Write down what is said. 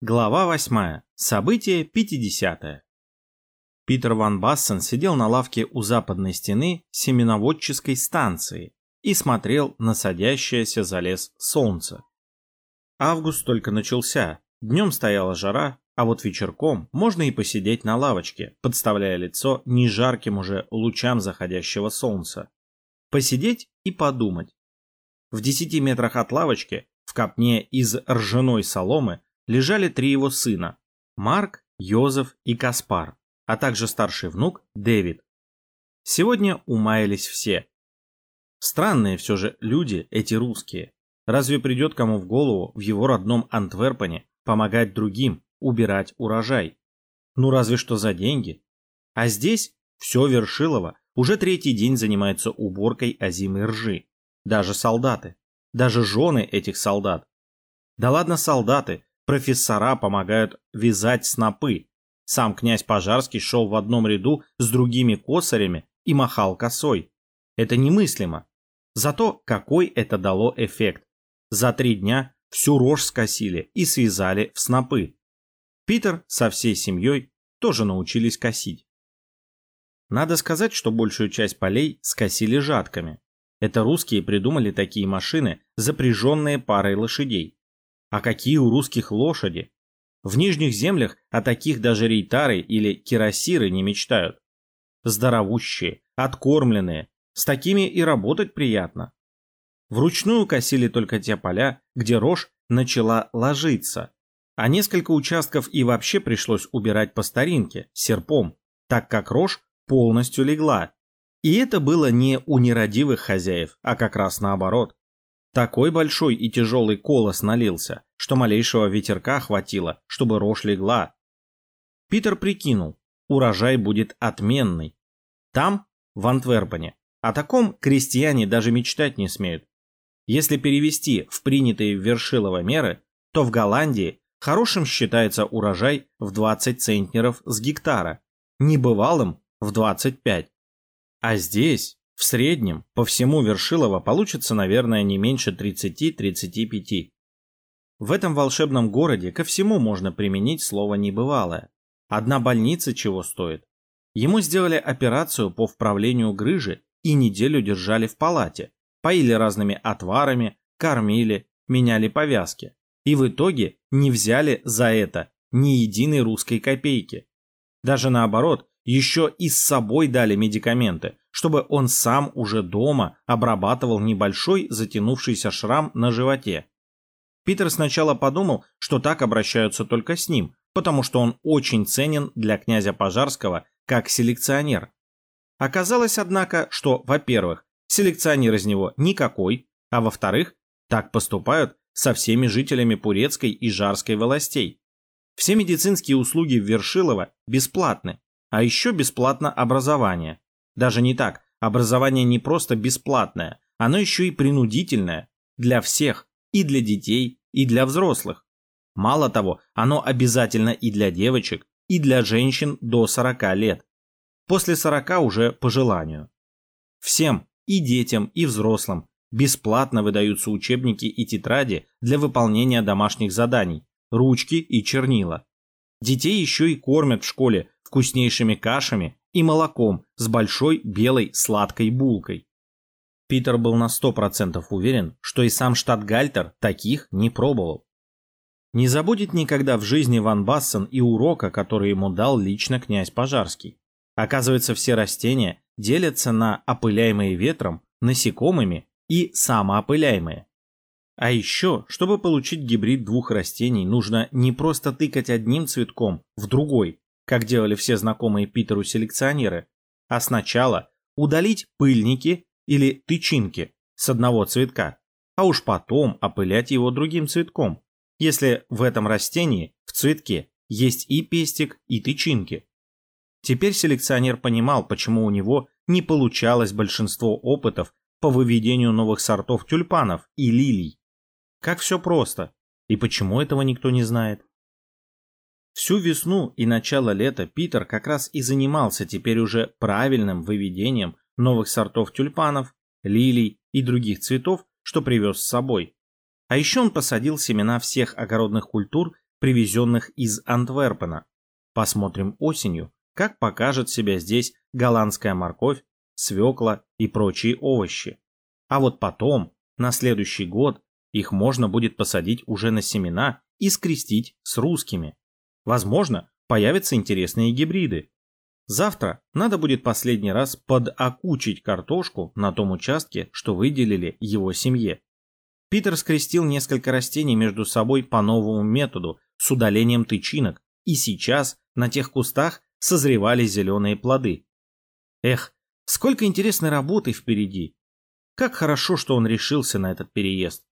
Глава 8. Событие 50. Питер Ван Бассен сидел на лавке у западной стены семеноводческой станции и смотрел на садящееся за лес солнце. Август только начался, днем стояла жара, а вот вечерком можно и посидеть на лавочке, подставляя лицо не жарким уже лучам заходящего солнца. Посидеть и подумать. В десяти метрах от лавочки, в копне из ржаной соломы, лежали три его сына – Марк, Йозеф и Каспар, а также старший внук Дэвид. Сегодня умаялись все. Странные все же люди эти русские. Разве придет кому в голову в его родном Антверпене помогать другим, убирать урожай? Ну разве что за деньги. А здесь все Вершилово уже третий день занимается уборкой озимой ржи. Даже солдаты. Даже жены этих солдат. Да ладно солдаты, профессора помогают вязать снопы. Сам князь Пожарский шел в одном ряду с другими косарями и махал косой. Это немыслимо. Зато какой это дало эффект. За три дня всю рожь скосили и связали в снопы. Питер со всей семьей тоже научились косить. Надо сказать, что большую часть полей скосили жатками. Это русские придумали такие машины, запряженные парой лошадей. А какие у русских лошади? В нижних землях о таких даже рейтары или кирасиры не мечтают. Здоровущие, откормленные, с такими и работать приятно. Вручную косили только те поля, где рожь начала ложиться, а несколько участков и вообще пришлось убирать по старинке, серпом, так как рожь полностью легла. И это было не у нерадивых хозяев, а как раз наоборот. Такой большой и тяжелый колос налился, что малейшего ветерка хватило, чтобы рожь легла. Питер прикинул, урожай будет отменный. Там, в Антверпене, о таком крестьяне даже мечтать не смеют. Если перевести в принятые в Вершилово меры, то в Голландии хорошим считается урожай в 20 центнеров с гектара, небывалым в 25. А здесь в среднем по всему Вершилово получится, наверное, не меньше 30-35. В этом волшебном городе ко всему можно применить слово «небывалое». Одна больница чего стоит. Ему сделали операцию по вправлению грыжи и неделю держали в палате, поили разными отварами, кормили, меняли повязки. И в итоге не взяли за это ни единой русской копейки. Даже наоборот, еще и с собой дали медикаменты, чтобы он сам уже дома обрабатывал небольшой затянувшийся шрам на животе. Питер сначала подумал, что так обращаются только с ним, потому что он очень ценен для князя Пожарского как селекционер. Оказалось, однако, что, во-первых, селекционер из него никакой, а во-вторых, так поступают со всеми жителями Пурецкой и Жарской властей. Все медицинские услуги в Вершилово бесплатны, а еще бесплатно образование. Даже не так, образование не просто бесплатное, оно еще и принудительное. Для всех, и для детей, и для взрослых. Мало того, оно обязательно и для девочек, и для женщин до 40 лет. После 40 уже по желанию. Всем, и детям, и взрослым, бесплатно выдаются учебники и тетради для выполнения домашних заданий, ручки и чернила. Детей еще и кормят в школе вкуснейшими кашами и молоком с большой белой сладкой булкой. Питер был на сто процентов уверен, что и сам штат Гальтер таких не пробовал. Не забудет никогда в жизни Ван Бассен и урока, который ему дал лично князь Пожарский. Оказывается, все растения делятся на опыляемые ветром, насекомыми и самоопыляемые. А еще, чтобы получить гибрид двух растений, нужно не просто тыкать одним цветком в другой, как делали все знакомые Питеру селекционеры, а сначала удалить пыльники или тычинки с одного цветка, а уж потом опылять его другим цветком, если в этом растении, в цветке, есть и пестик, и тычинки. Теперь селекционер понимал, почему у него не получалось большинство опытов по выведению новых сортов тюльпанов и лилий. Как все просто, и почему этого никто не знает. Всю весну и начало лета Питер как раз и занимался теперь уже правильным выведением новых сортов тюльпанов, лилий и других цветов, что привез с собой. А еще он посадил семена всех огородных культур привезенных из Антверпена. Посмотрим осенью, как покажет себя здесь голландская морковь, свекла и прочие овощи. А вот потом, на следующий год, их можно будет посадить уже на семена и скрестить с русскими. Возможно, появятся интересные гибриды. Завтра надо будет последний раз подокучить картошку на том участке, что выделили его семье. Питер скрестил несколько растений между собой по новому методу с удалением тычинок, и сейчас на тех кустах созревали зеленые плоды. Эх, сколько интересной работы впереди! Как хорошо, что он решился на этот переезд.